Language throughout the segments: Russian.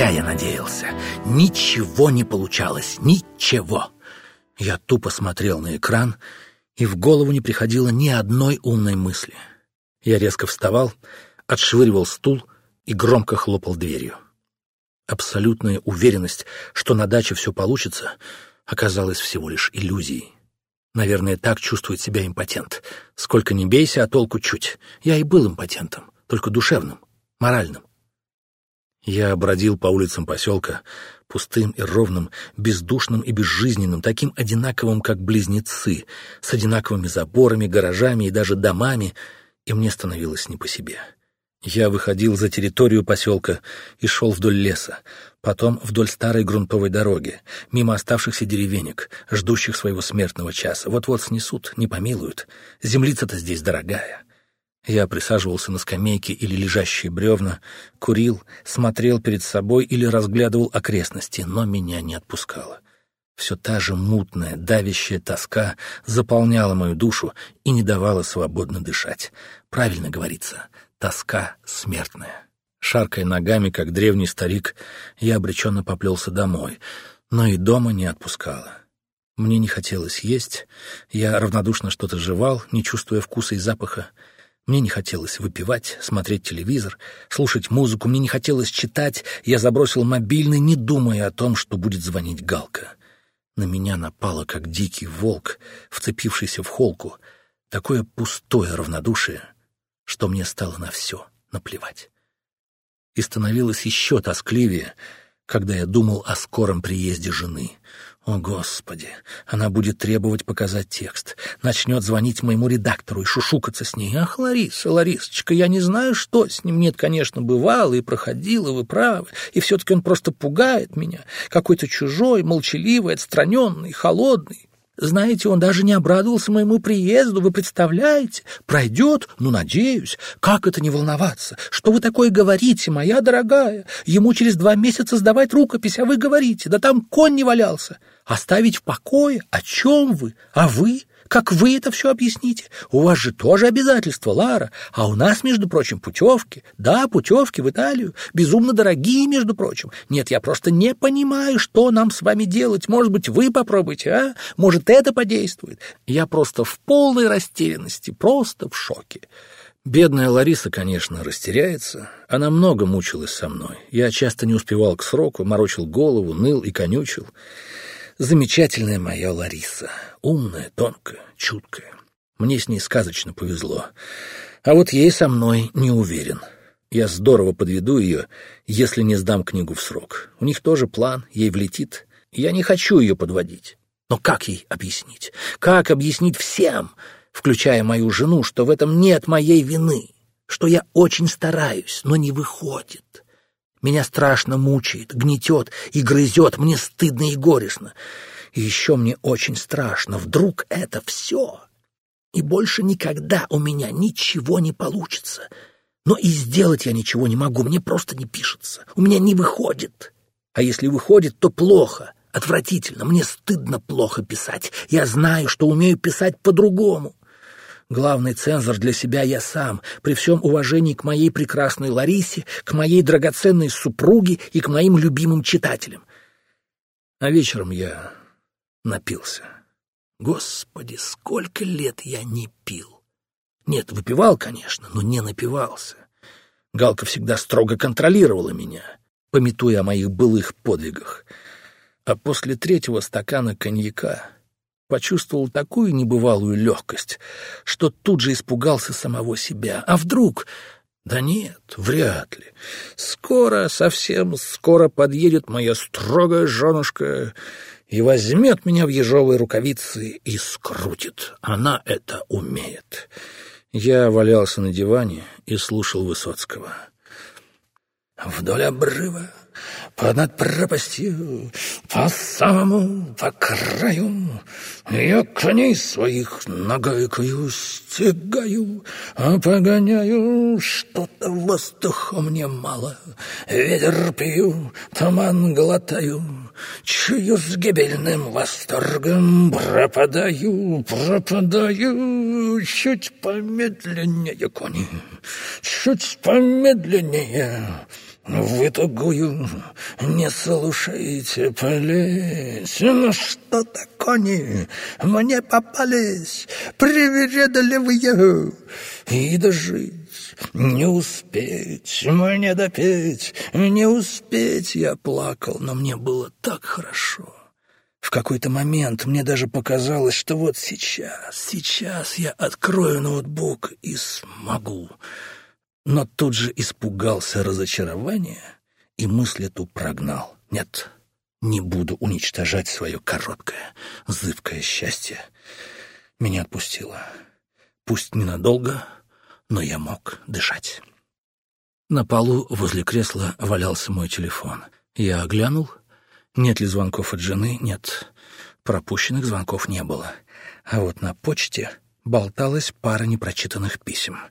Зря я надеялся. Ничего не получалось. Ничего. Я тупо смотрел на экран, и в голову не приходило ни одной умной мысли. Я резко вставал, отшвыривал стул и громко хлопал дверью. Абсолютная уверенность, что на даче все получится, оказалась всего лишь иллюзией. Наверное, так чувствует себя импотент. Сколько ни бейся, а толку чуть. Я и был импотентом, только душевным, моральным. Я бродил по улицам поселка, пустым и ровным, бездушным и безжизненным, таким одинаковым, как близнецы, с одинаковыми заборами, гаражами и даже домами, и мне становилось не по себе. Я выходил за территорию поселка и шел вдоль леса, потом вдоль старой грунтовой дороги, мимо оставшихся деревенек, ждущих своего смертного часа. Вот-вот снесут, не помилуют. Землица-то здесь дорогая. Я присаживался на скамейке или лежащие бревна, курил, смотрел перед собой или разглядывал окрестности, но меня не отпускало. Все та же мутная, давящая тоска заполняла мою душу и не давала свободно дышать. Правильно говорится — тоска смертная. Шаркая ногами, как древний старик, я обреченно поплелся домой, но и дома не отпускала. Мне не хотелось есть, я равнодушно что-то жевал, не чувствуя вкуса и запаха. Мне не хотелось выпивать, смотреть телевизор, слушать музыку, мне не хотелось читать, я забросил мобильный, не думая о том, что будет звонить Галка. На меня напало, как дикий волк, вцепившийся в холку, такое пустое равнодушие — что мне стало на все наплевать. И становилось еще тоскливее, когда я думал о скором приезде жены. О, Господи! Она будет требовать показать текст, начнет звонить моему редактору и шушукаться с ней. Ах, Лариса, Ларисочка, я не знаю, что с ним. Нет, конечно, бывало и проходило, вы правы. И все-таки он просто пугает меня. Какой-то чужой, молчаливый, отстраненный, холодный. Знаете, он даже не обрадовался моему приезду, вы представляете? Пройдет? Ну, надеюсь. Как это не волноваться? Что вы такое говорите, моя дорогая? Ему через два месяца сдавать рукопись, а вы говорите, да там конь не валялся. Оставить в покое? О чем вы? А вы? Как вы это все объясните? У вас же тоже обязательства, Лара. А у нас, между прочим, путевки. Да, путевки в Италию. Безумно дорогие, между прочим. Нет, я просто не понимаю, что нам с вами делать. Может быть, вы попробуйте, а? Может, это подействует? Я просто в полной растерянности, просто в шоке. Бедная Лариса, конечно, растеряется. Она много мучилась со мной. Я часто не успевал к сроку, морочил голову, ныл и конючил. Замечательная моя Лариса. Умная, тонкая, чуткая. Мне с ней сказочно повезло. А вот ей со мной не уверен. Я здорово подведу ее, если не сдам книгу в срок. У них тоже план, ей влетит. Я не хочу ее подводить. Но как ей объяснить? Как объяснить всем, включая мою жену, что в этом нет моей вины? Что я очень стараюсь, но не выходит? Меня страшно мучает, гнетет и грызет, мне стыдно и горестно. И еще мне очень страшно, вдруг это все. И больше никогда у меня ничего не получится. Но и сделать я ничего не могу, мне просто не пишется, у меня не выходит. А если выходит, то плохо, отвратительно, мне стыдно плохо писать. Я знаю, что умею писать по-другому. Главный цензор для себя я сам, при всем уважении к моей прекрасной Ларисе, к моей драгоценной супруге и к моим любимым читателям. А вечером я напился. Господи, сколько лет я не пил. Нет, выпивал, конечно, но не напивался. Галка всегда строго контролировала меня, пометуя о моих былых подвигах. А после третьего стакана коньяка почувствовал такую небывалую легкость, что тут же испугался самого себя. А вдруг... Да нет, вряд ли. Скоро, совсем скоро подъедет моя строгая женушка и возьмет меня в ежовые рукавицы и скрутит. Она это умеет. Я валялся на диване и слушал Высоцкого. Вдоль обрыва над пропастью, по самому, по краю. Я коней своих нагайкою стегаю, а погоняю что-то воздуха мне мало. Ветер пью, туман глотаю, чую с гибельным восторгом пропадаю, пропадаю. Чуть помедленнее, кони, чуть помедленнее. Вы тугую не слушаете, плеть. Ну что такое? Мне попались привередливые. И дожить не успеть, мне допеть, не успеть. Я плакал, но мне было так хорошо. В какой-то момент мне даже показалось, что вот сейчас, сейчас я открою ноутбук и смогу. Но тут же испугался разочарования и мысль эту прогнал. Нет, не буду уничтожать свое короткое, зыбкое счастье. Меня отпустило. Пусть ненадолго, но я мог дышать. На полу возле кресла валялся мой телефон. Я оглянул. Нет ли звонков от жены? Нет. Пропущенных звонков не было. А вот на почте болталась пара непрочитанных писем —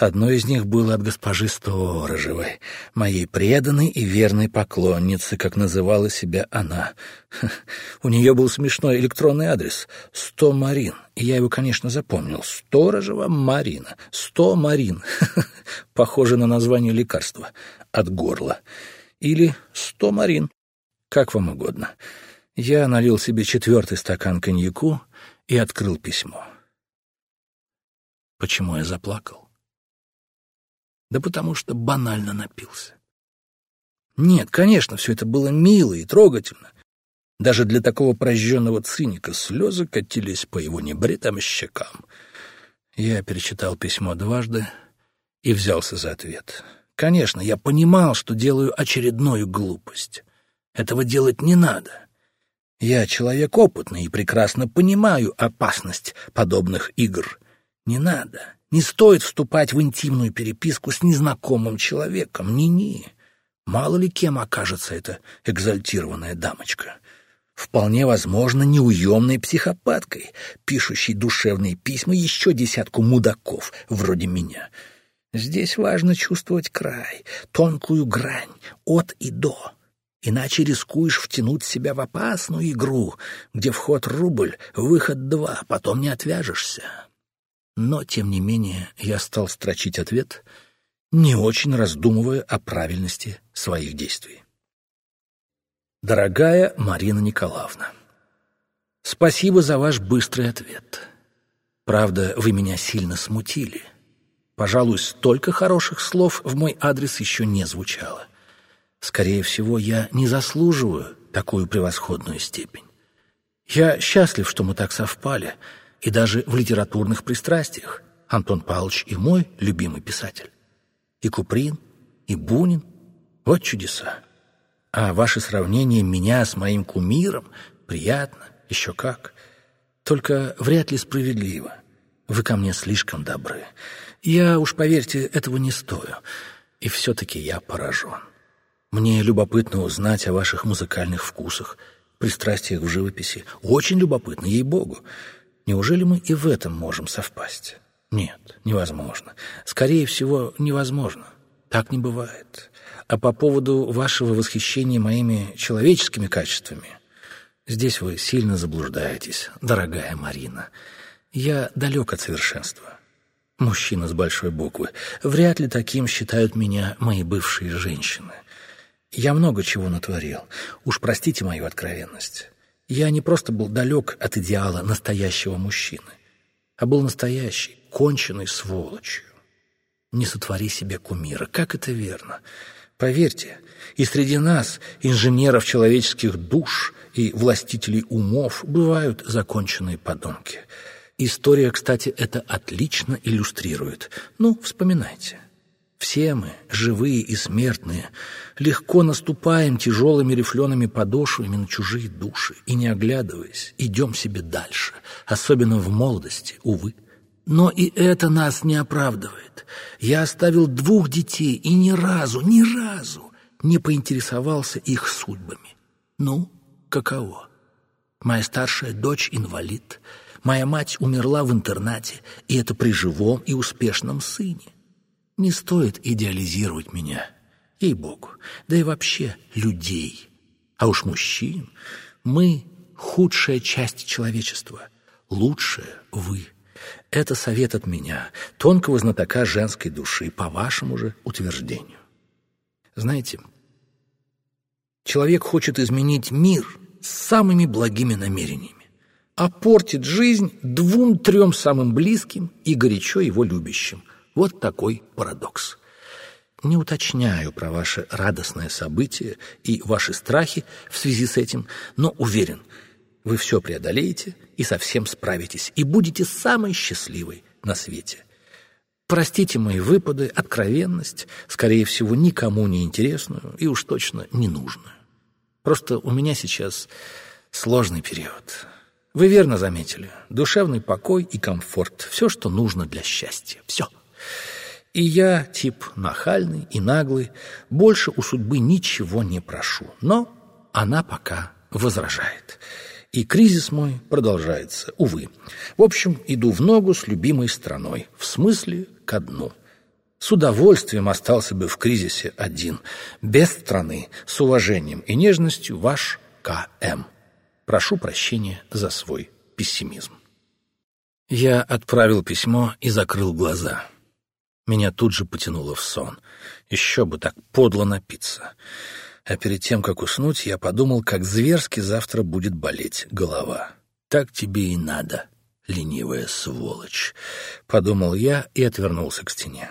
Одно из них было от госпожи Сторожевой, моей преданной и верной поклонницы, как называла себя она. У нее был смешной электронный адрес — «Сто Марин», и я его, конечно, запомнил. «Сторожева Марина». «Сто Марин». Похоже на название лекарства от горла. Или «Сто Марин». Как вам угодно. Я налил себе четвертый стакан коньяку и открыл письмо. Почему я заплакал? Да потому что банально напился. Нет, конечно, все это было мило и трогательно. Даже для такого прожженного циника слезы катились по его небритым щекам. Я перечитал письмо дважды и взялся за ответ. Конечно, я понимал, что делаю очередную глупость. Этого делать не надо. Я человек опытный и прекрасно понимаю опасность подобных игр. Не надо. Не стоит вступать в интимную переписку с незнакомым человеком. Ни-ни. Мало ли кем окажется эта экзальтированная дамочка. Вполне возможно, неуемной психопаткой, пишущей душевные письма еще десятку мудаков, вроде меня. Здесь важно чувствовать край, тонкую грань, от и до. Иначе рискуешь втянуть себя в опасную игру, где вход рубль, выход два, потом не отвяжешься. Но, тем не менее, я стал строчить ответ, не очень раздумывая о правильности своих действий. Дорогая Марина Николаевна, спасибо за ваш быстрый ответ. Правда, вы меня сильно смутили. Пожалуй, столько хороших слов в мой адрес еще не звучало. Скорее всего, я не заслуживаю такую превосходную степень. Я счастлив, что мы так совпали — и даже в литературных пристрастиях. Антон Павлович и мой любимый писатель. И Куприн, и Бунин. Вот чудеса. А ваше сравнение меня с моим кумиром приятно, еще как. Только вряд ли справедливо. Вы ко мне слишком добры. Я, уж поверьте, этого не стою. И все-таки я поражен. Мне любопытно узнать о ваших музыкальных вкусах, пристрастиях в живописи. Очень любопытно, ей-богу. Неужели мы и в этом можем совпасть? Нет, невозможно. Скорее всего, невозможно. Так не бывает. А по поводу вашего восхищения моими человеческими качествами, здесь вы сильно заблуждаетесь, дорогая Марина. Я далек от совершенства. Мужчина с большой буквы. Вряд ли таким считают меня мои бывшие женщины. Я много чего натворил. Уж простите мою откровенность. Я не просто был далек от идеала настоящего мужчины, а был настоящий, конченый сволочью. Не сотвори себе кумира. Как это верно? Поверьте, и среди нас, инженеров человеческих душ и властителей умов, бывают законченные подонки. История, кстати, это отлично иллюстрирует. Ну, вспоминайте. Все мы, живые и смертные, легко наступаем тяжелыми рифлеными подошвами на чужие души и, не оглядываясь, идем себе дальше, особенно в молодости, увы. Но и это нас не оправдывает. Я оставил двух детей и ни разу, ни разу не поинтересовался их судьбами. Ну, каково? Моя старшая дочь инвалид, моя мать умерла в интернате, и это при живом и успешном сыне. Не стоит идеализировать меня, ей-богу, да и вообще людей. А уж мужчин. Мы — худшая часть человечества, лучшая — вы. Это совет от меня, тонкого знатока женской души, по вашему же утверждению. Знаете, человек хочет изменить мир с самыми благими намерениями, а портит жизнь двум-трем самым близким и горячо его любящим. Вот такой парадокс. Не уточняю про ваше радостное событие и ваши страхи в связи с этим, но уверен, вы все преодолеете и совсем справитесь, и будете самой счастливой на свете. Простите мои выпады, откровенность, скорее всего, никому не интересную и уж точно не нужную. Просто у меня сейчас сложный период. Вы верно заметили. Душевный покой и комфорт. Все, что нужно для счастья. Все. И я, тип нахальный и наглый, больше у судьбы ничего не прошу. Но она пока возражает. И кризис мой продолжается, увы. В общем, иду в ногу с любимой страной, в смысле ко дну. С удовольствием остался бы в кризисе один, без страны, с уважением и нежностью ваш К.М. Прошу прощения за свой пессимизм. Я отправил письмо и закрыл глаза. Меня тут же потянуло в сон. Еще бы так подло напиться. А перед тем, как уснуть, я подумал, как зверски завтра будет болеть голова. Так тебе и надо, ленивая сволочь, — подумал я и отвернулся к стене.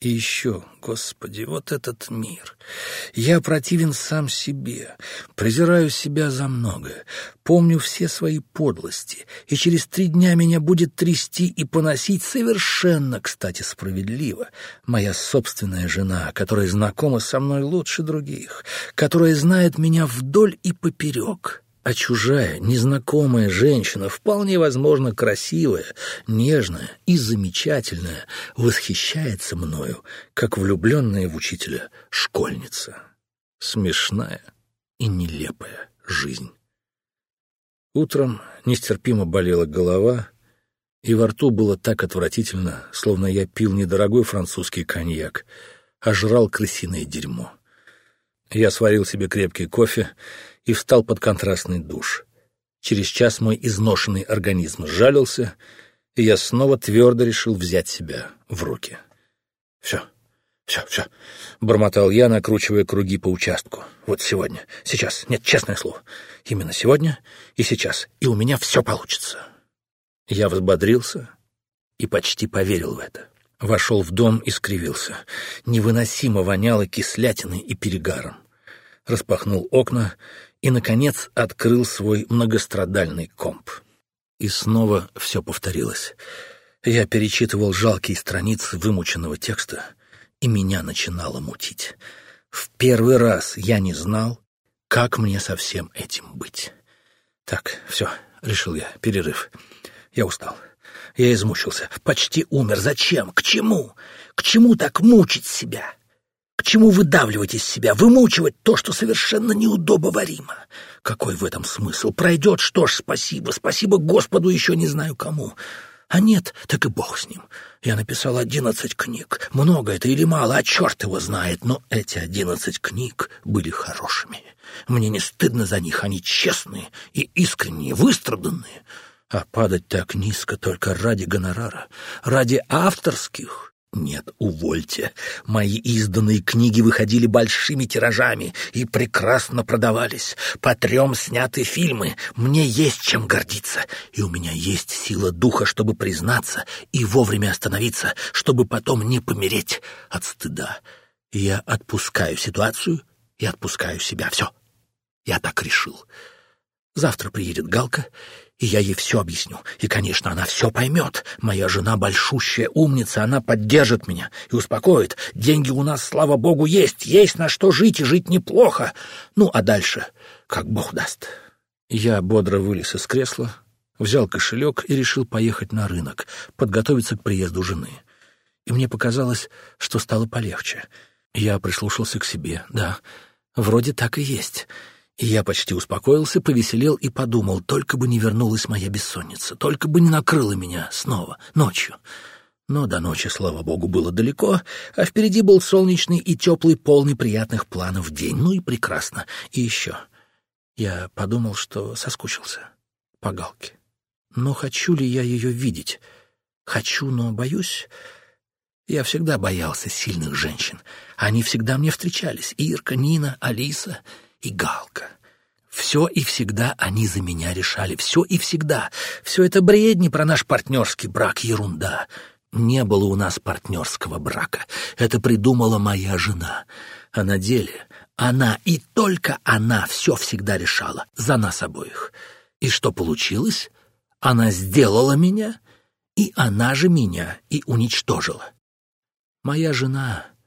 И еще, Господи, вот этот мир. Я противен сам себе, презираю себя за многое, помню все свои подлости, и через три дня меня будет трясти и поносить совершенно, кстати, справедливо. Моя собственная жена, которая знакома со мной лучше других, которая знает меня вдоль и поперек а чужая, незнакомая женщина, вполне возможно красивая, нежная и замечательная, восхищается мною, как влюбленная в учителя школьница. Смешная и нелепая жизнь. Утром нестерпимо болела голова, и во рту было так отвратительно, словно я пил недорогой французский коньяк, а жрал крысиное дерьмо. Я сварил себе крепкий кофе и встал под контрастный душ. Через час мой изношенный организм сжалился, и я снова твердо решил взять себя в руки. «Все, все, все», — бормотал я, накручивая круги по участку. «Вот сегодня, сейчас, нет, честное слово, именно сегодня и сейчас, и у меня все получится». Я взбодрился и почти поверил в это. Вошел в дом и скривился. Невыносимо воняло кислятиной и перегаром. Распахнул окна и, наконец, открыл свой многострадальный комп. И снова все повторилось. Я перечитывал жалкие страницы вымученного текста, и меня начинало мутить. В первый раз я не знал, как мне со всем этим быть. Так, все, решил я, перерыв. Я устал. Я измучился, почти умер. Зачем? К чему? К чему так мучить себя? К чему выдавливать из себя, вымучивать то, что совершенно неудобоваримо? Какой в этом смысл? Пройдет, что ж, спасибо, спасибо Господу, еще не знаю кому. А нет, так и бог с ним. Я написал одиннадцать книг. Много это или мало, а черт его знает, но эти одиннадцать книг были хорошими. Мне не стыдно за них, они честные и искренние, выстраданные. А падать так низко только ради гонорара, ради авторских нет, увольте. Мои изданные книги выходили большими тиражами и прекрасно продавались. По трем сняты фильмы. Мне есть чем гордиться. И у меня есть сила духа, чтобы признаться и вовремя остановиться, чтобы потом не помереть от стыда. Я отпускаю ситуацию и отпускаю себя. Все. Я так решил. Завтра приедет Галка, и я ей все объясню. И, конечно, она все поймет. Моя жена большущая умница, она поддержит меня и успокоит. Деньги у нас, слава богу, есть. Есть на что жить и жить неплохо. Ну, а дальше, как бог даст. Я бодро вылез из кресла, взял кошелек и решил поехать на рынок, подготовиться к приезду жены. И мне показалось, что стало полегче. Я прислушался к себе. Да, вроде так и есть. И я почти успокоился, повеселел и подумал, только бы не вернулась моя бессонница, только бы не накрыла меня снова, ночью. Но до ночи, слава богу, было далеко, а впереди был солнечный и теплый, полный приятных планов день. Ну и прекрасно. И еще. Я подумал, что соскучился по Галке. Но хочу ли я ее видеть? Хочу, но боюсь. Я всегда боялся сильных женщин. Они всегда мне встречались. Ирка, Нина, Алиса и Галка. Все и всегда они за меня решали. Все и всегда. Все это бредни про наш партнерский брак. Ерунда. Не было у нас партнерского брака. Это придумала моя жена. А на деле она и только она все всегда решала. За нас обоих. И что получилось? Она сделала меня, и она же меня и уничтожила. Моя жена —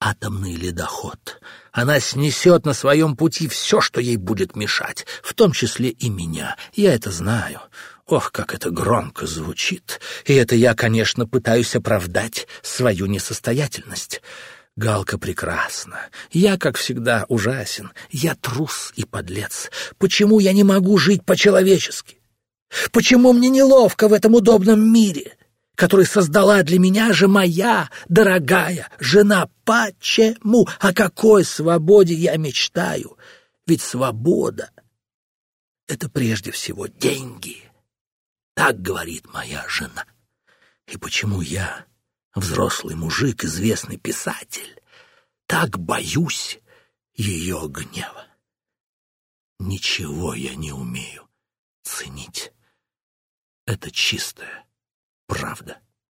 атомный ледоход. Она снесет на своем пути все, что ей будет мешать, в том числе и меня. Я это знаю. Ох, как это громко звучит. И это я, конечно, пытаюсь оправдать свою несостоятельность. Галка прекрасна. Я, как всегда, ужасен. Я трус и подлец. Почему я не могу жить по-человечески? Почему мне неловко в этом удобном мире, который создала для меня же моя дорогая жена? Почему? О какой свободе я мечтаю? Ведь свобода — это прежде всего деньги. Так говорит моя жена. И почему я, взрослый мужик, известный писатель, так боюсь ее гнева? Ничего я не умею ценить. Это чистая правда.